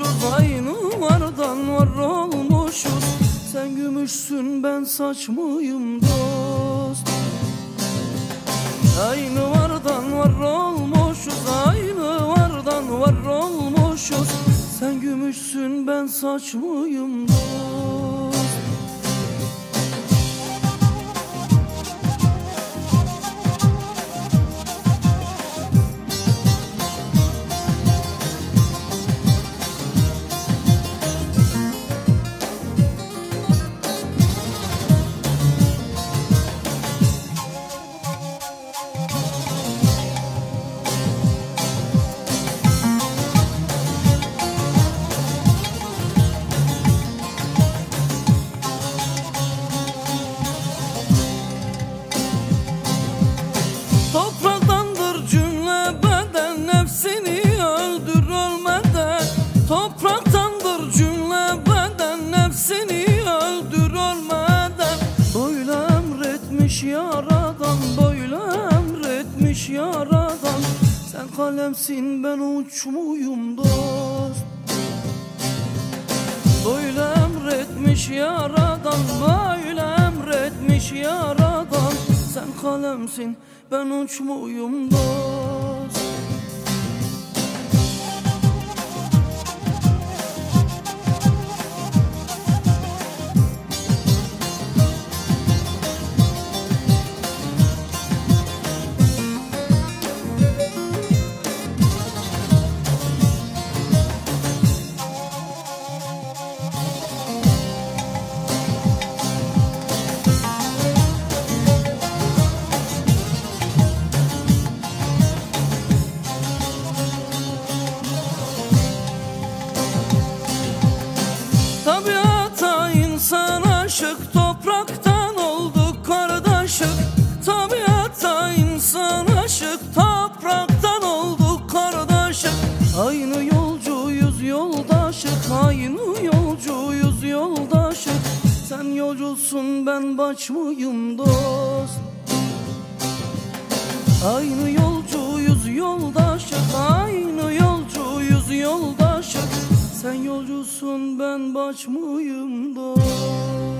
olmuşuz Aynı vardan var olmuşuz. Sen gümüşsün ben saç mıyım dost? Aynı vardan var olmuşuz Aynı vardan var olmuşuz. Sen gümüşsün ben saç mıyım dost? Yaradan Sen kalemsin ben uç muyum dost. Böyle emretmiş yaradan Böyle emretmiş yaradan. Sen kalemsin ben uç muyum dost aşık topraktan olduk kardeşik Aynı yolcuyuz yoldaşık Aynı yolcuyuz yoldaşık Sen yolcusun ben baş mıyım dost? Aynı yolcuyuz yoldaşık Aynı yolcuyuz yoldaşık Sen yolcusun ben baş mıyım dost